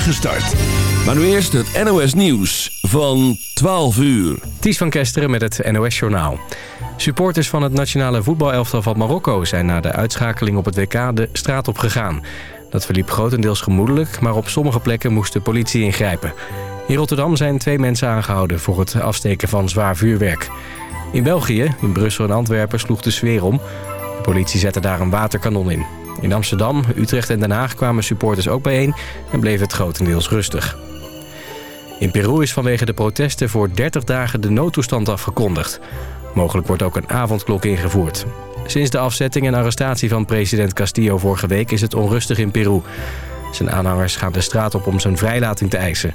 start. Maar nu eerst het NOS Nieuws van 12 uur. Ties van Kesteren met het NOS Journaal. Supporters van het nationale voetbalelftal van Marokko... zijn na de uitschakeling op het WK de straat op gegaan. Dat verliep grotendeels gemoedelijk... maar op sommige plekken moest de politie ingrijpen. In Rotterdam zijn twee mensen aangehouden... voor het afsteken van zwaar vuurwerk. In België, in Brussel en Antwerpen, sloeg de sfeer om. De politie zette daar een waterkanon in. In Amsterdam, Utrecht en Den Haag kwamen supporters ook bijeen... en bleef het grotendeels rustig. In Peru is vanwege de protesten voor 30 dagen de noodtoestand afgekondigd. Mogelijk wordt ook een avondklok ingevoerd. Sinds de afzetting en arrestatie van president Castillo vorige week is het onrustig in Peru. Zijn aanhangers gaan de straat op om zijn vrijlating te eisen.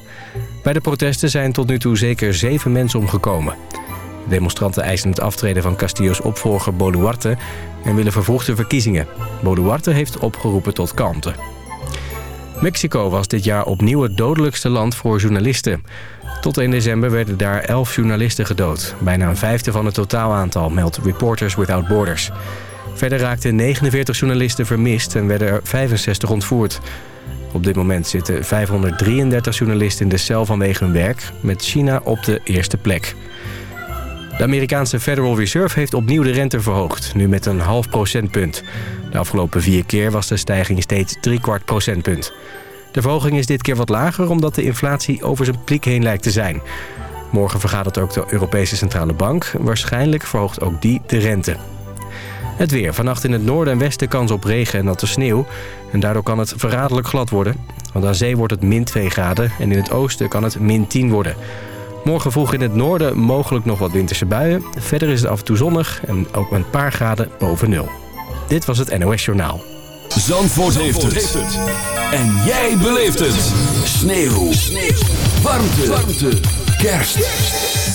Bij de protesten zijn tot nu toe zeker zeven mensen omgekomen. De demonstranten eisen het aftreden van Castillo's opvolger Boluarte... en willen vervroegde verkiezingen. Boluarte heeft opgeroepen tot kalmte. Mexico was dit jaar opnieuw het dodelijkste land voor journalisten. Tot 1 december werden daar 11 journalisten gedood. Bijna een vijfde van het totaalaantal, meldt Reporters Without Borders. Verder raakten 49 journalisten vermist en werden er 65 ontvoerd. Op dit moment zitten 533 journalisten in de cel vanwege hun werk... met China op de eerste plek. De Amerikaanse Federal Reserve heeft opnieuw de rente verhoogd, nu met een half procentpunt. De afgelopen vier keer was de stijging steeds kwart procentpunt. De verhoging is dit keer wat lager omdat de inflatie over zijn piek heen lijkt te zijn. Morgen vergadert ook de Europese Centrale Bank. Waarschijnlijk verhoogt ook die de rente. Het weer. Vannacht in het noorden en westen kans op regen en natte sneeuw. En daardoor kan het verraderlijk glad worden. Want aan zee wordt het min 2 graden en in het oosten kan het min 10 worden. Morgen vroeg in het noorden mogelijk nog wat winterse buien. Verder is het af en toe zonnig en ook een paar graden boven nul. Dit was het NOS Journaal. Zandvoort, heeft, het. En jij beleeft het. Sneeuw. Sneeuw. Warmte. Warmte. Kerst.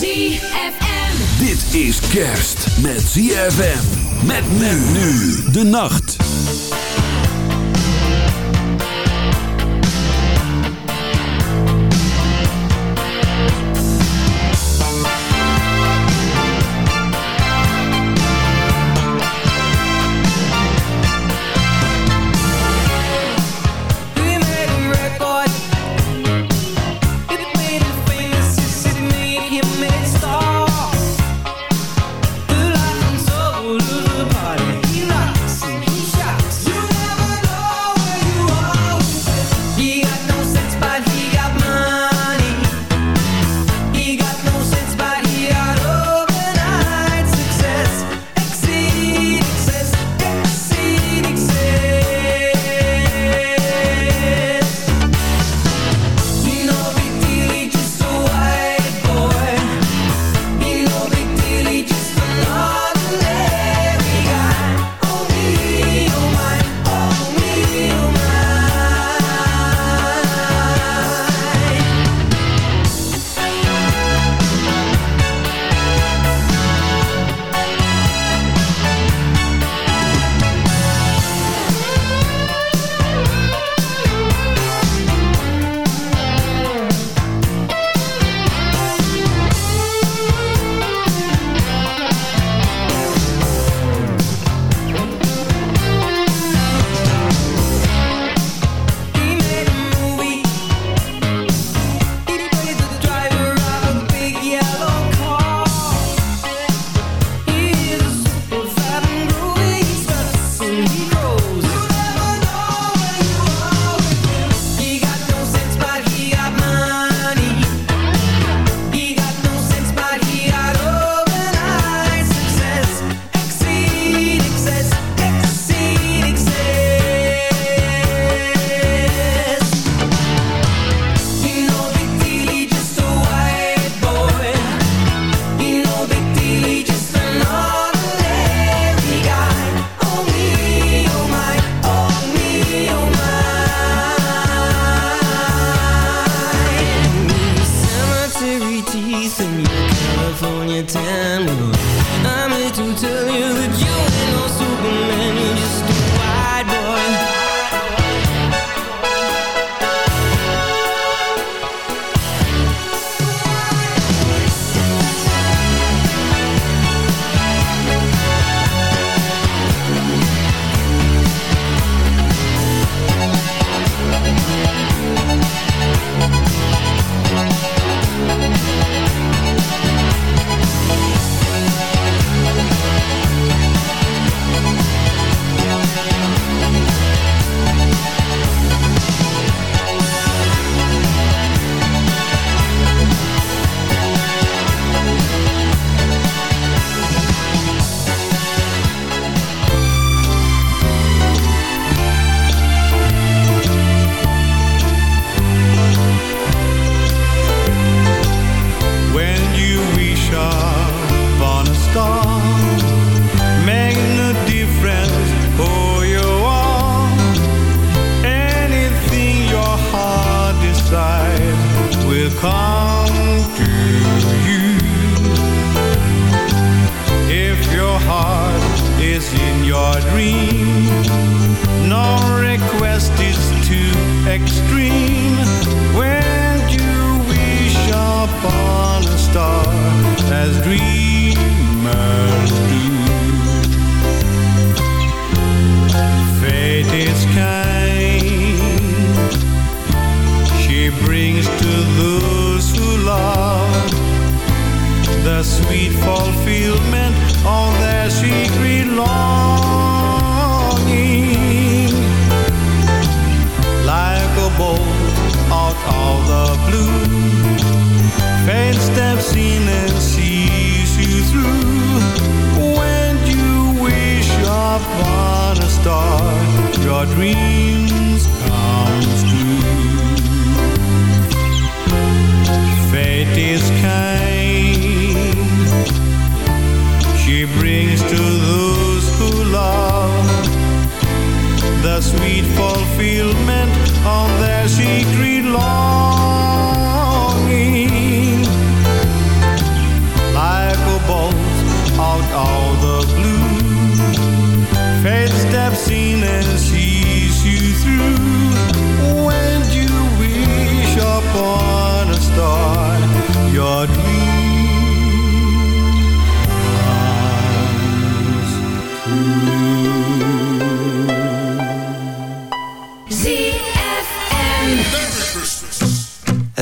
ZFM. Dit is kerst met ZFM. Met men nu de nacht.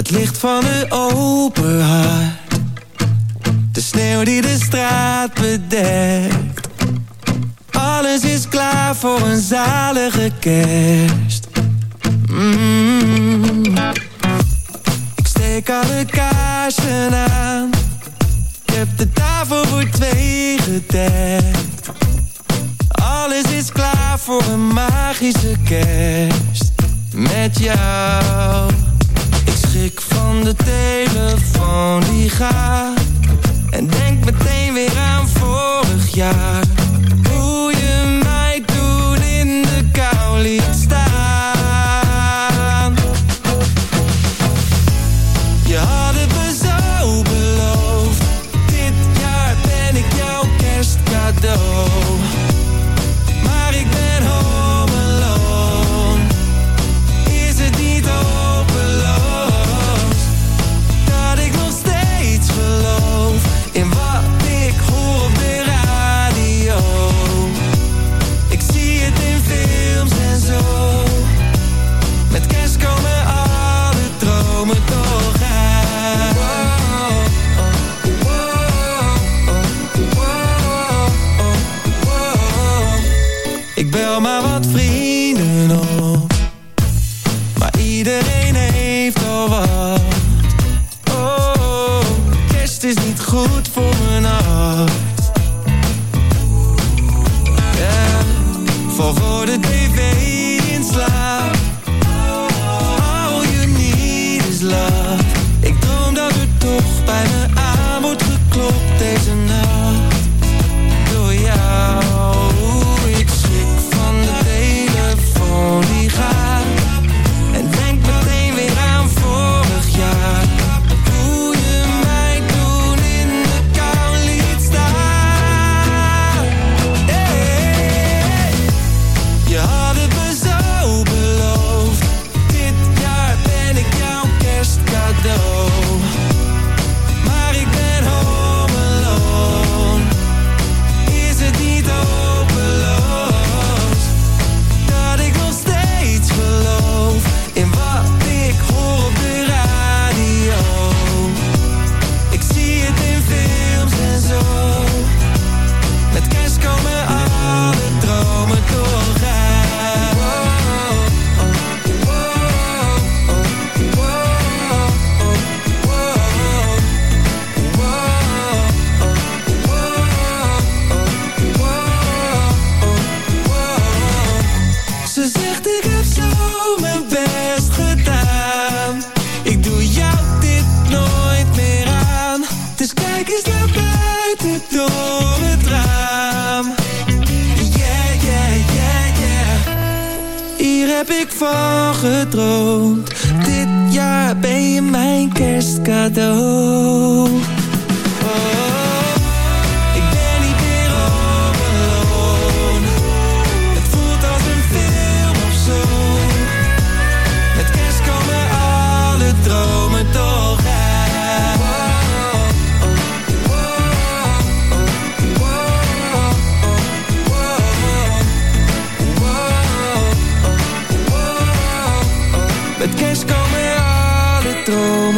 Het licht van een open hart. De sneeuw die de straat bedekt. Alles is klaar voor een zalige kerst. Mm. Ik steek alle kaarsen aan. Ik heb de tafel voor twee gedekt. Alles is klaar voor een magische kerst. Met jou schrik van de telefoon die gaat. En denk meteen weer aan vorig jaar. Hoe je mij toen in de kou liet staan.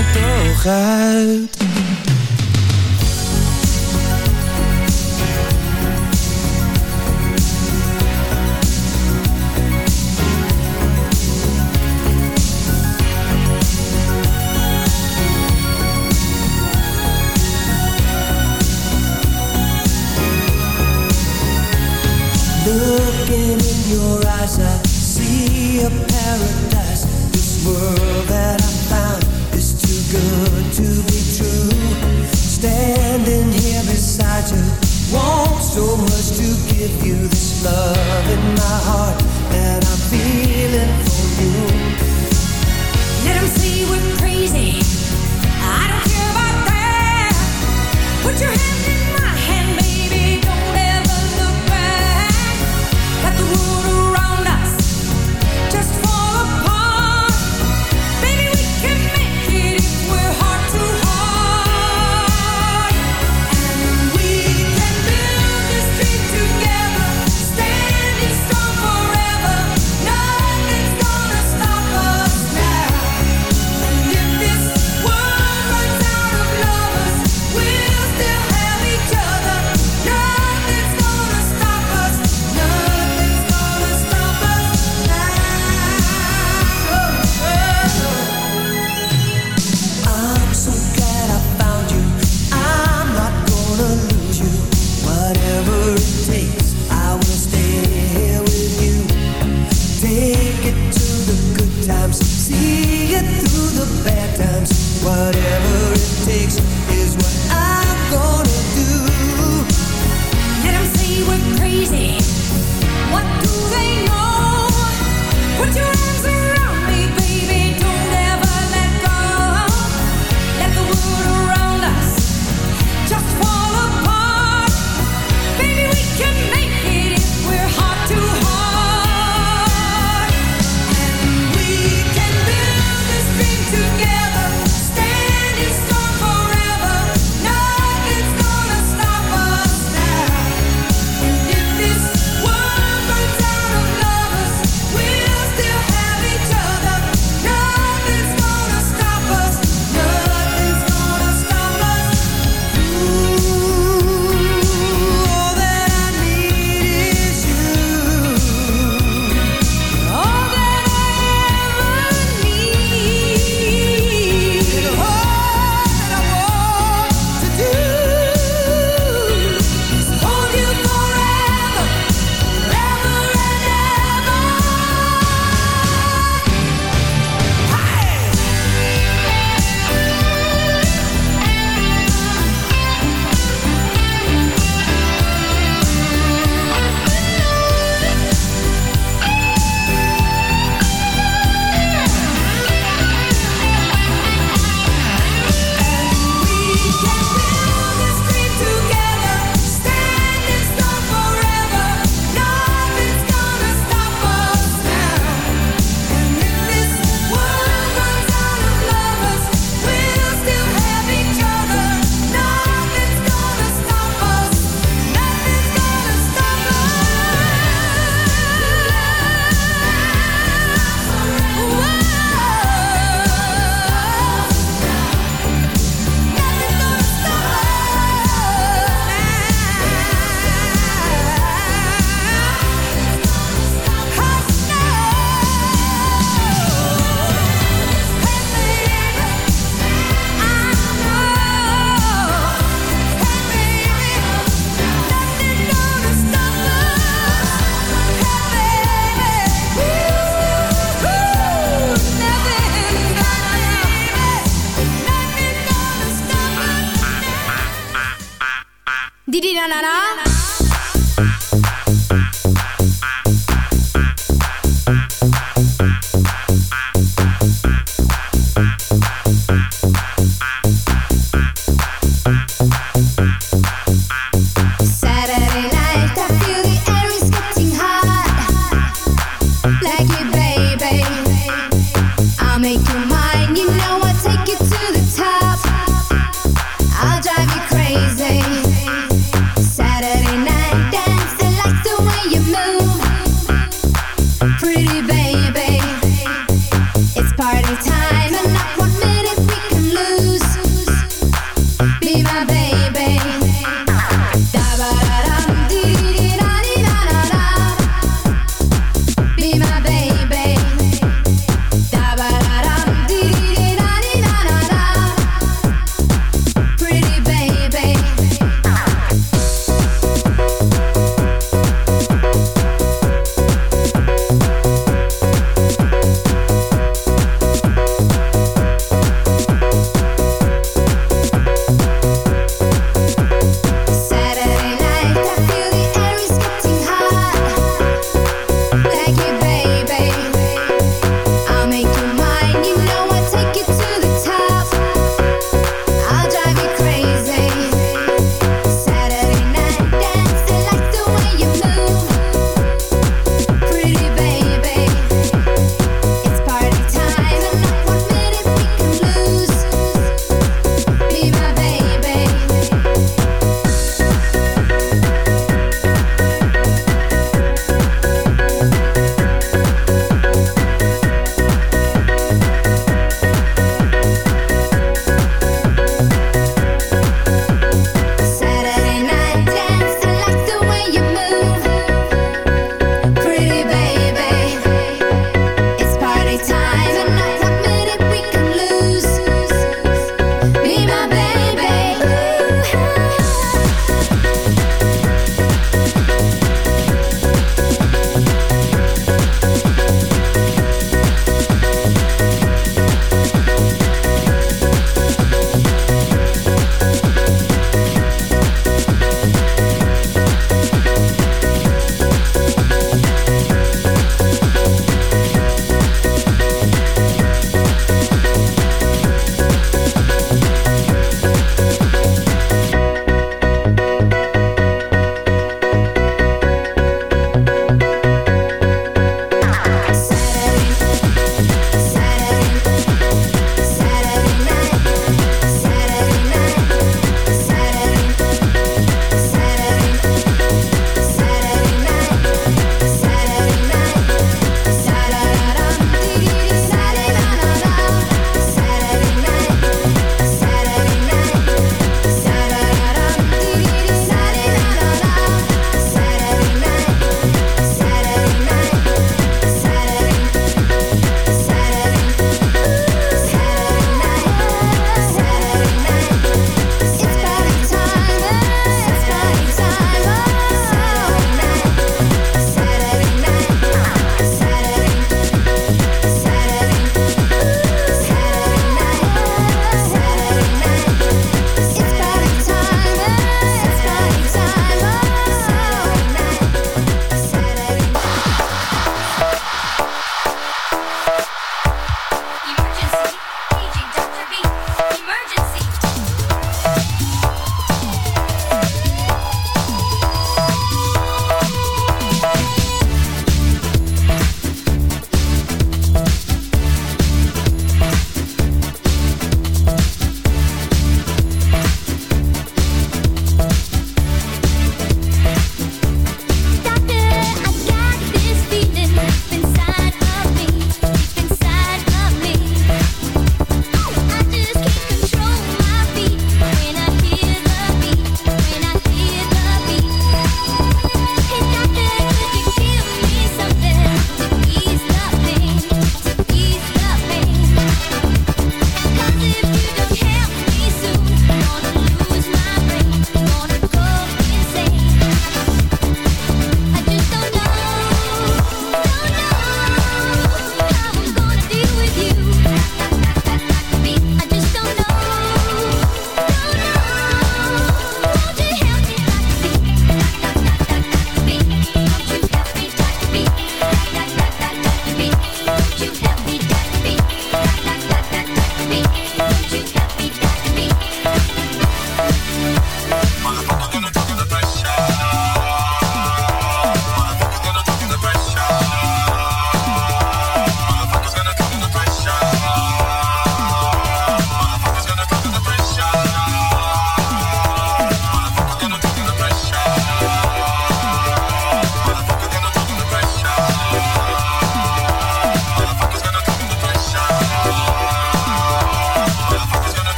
het oog uit. Looking in your eyes, I good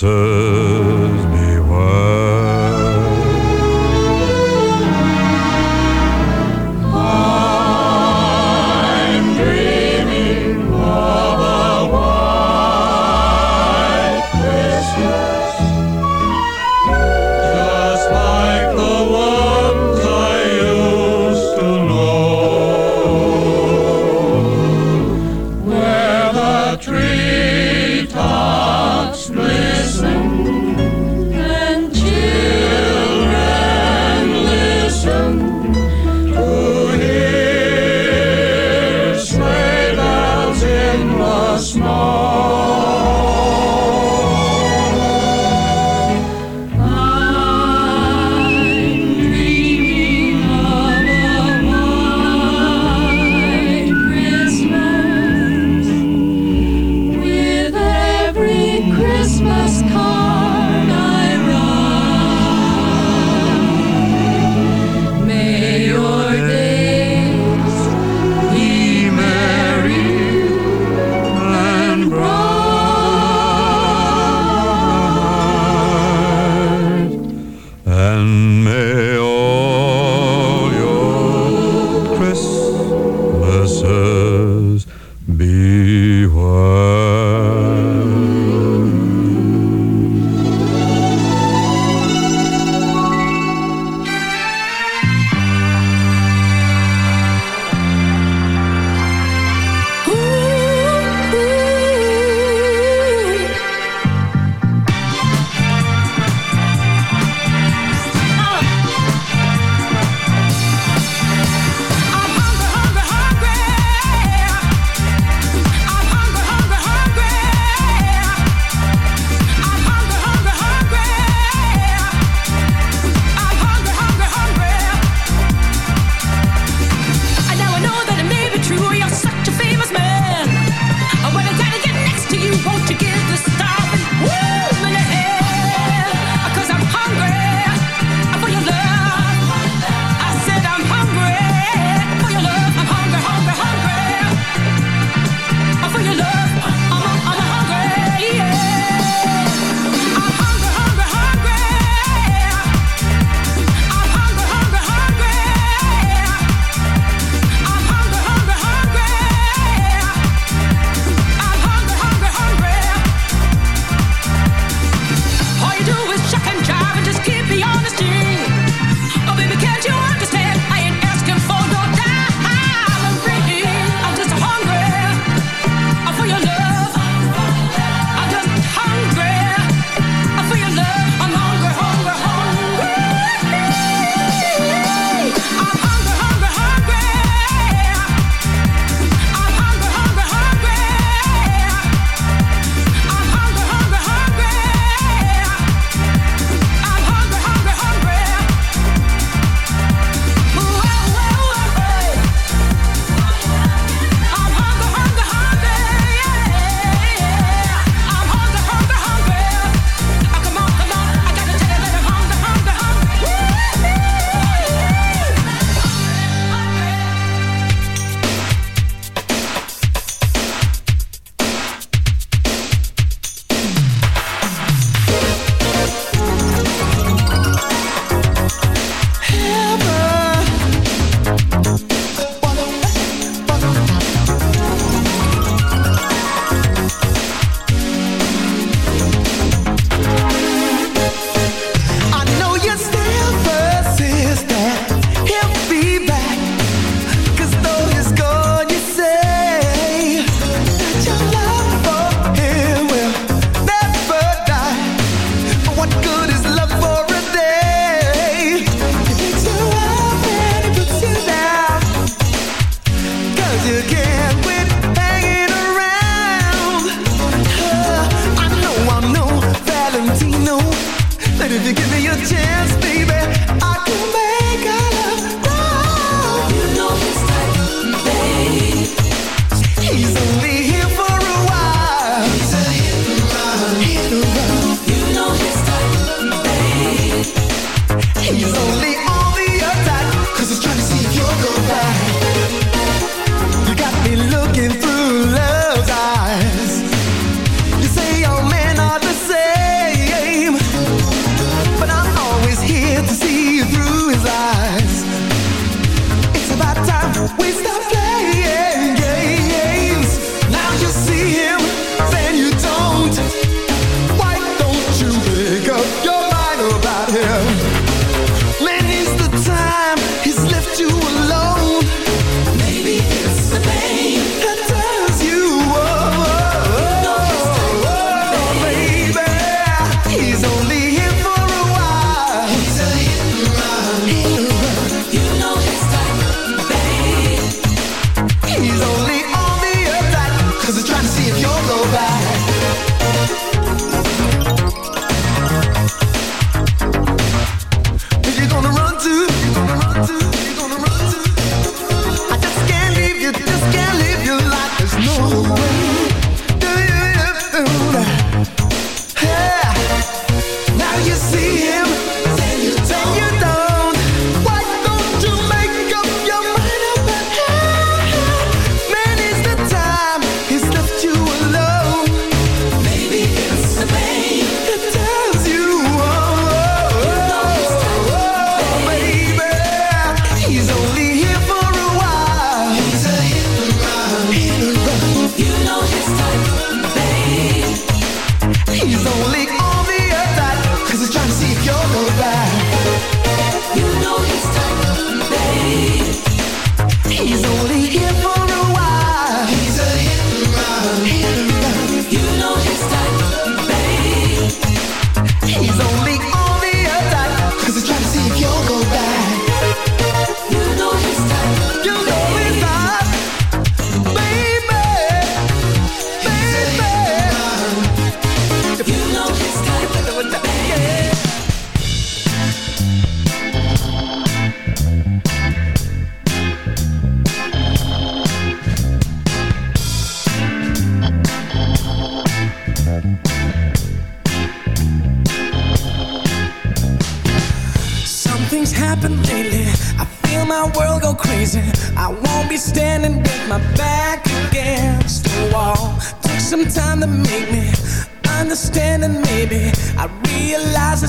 Christmases be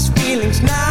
feelings now.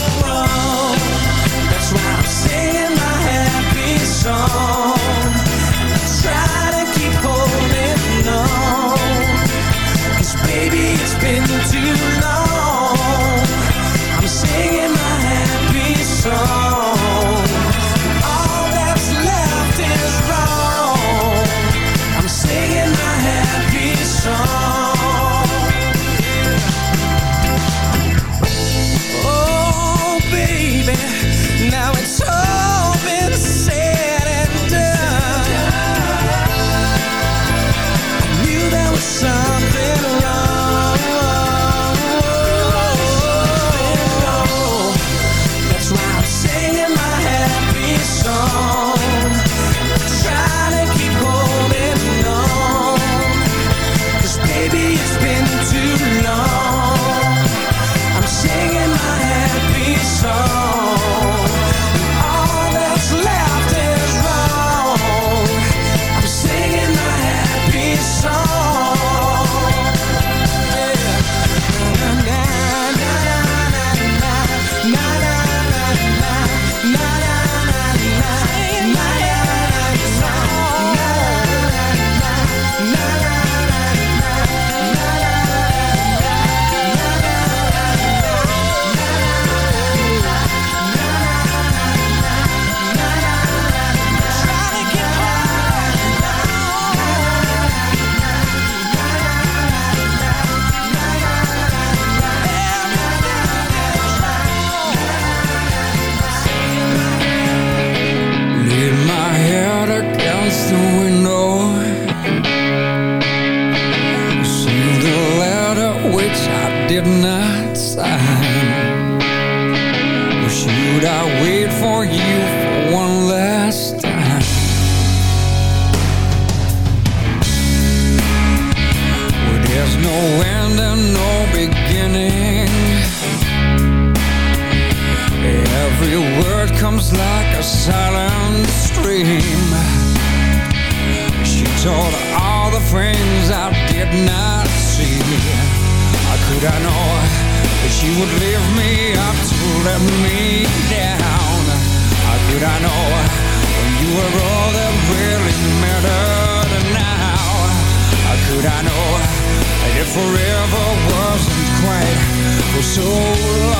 so wrong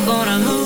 I'm gonna lose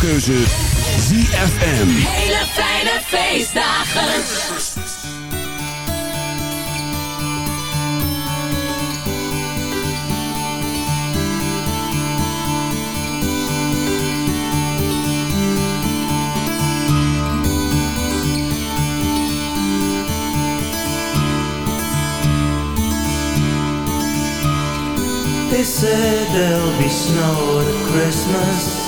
keuze ZFM. Hele fijne feestdagen. They said there'll be snow at Christmas.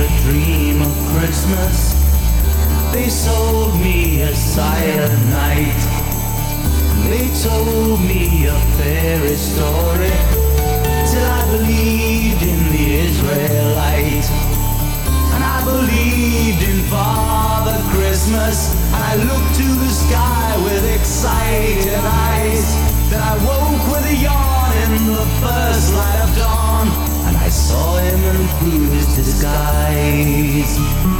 A dream of Christmas they sold me a silent night. They told me a fairy story till I believed in the Israelite. And I believed in Father Christmas. And I looked to the sky with excited eyes. Then I woke with a yawn in the first light of dawn saw him improve his disguise.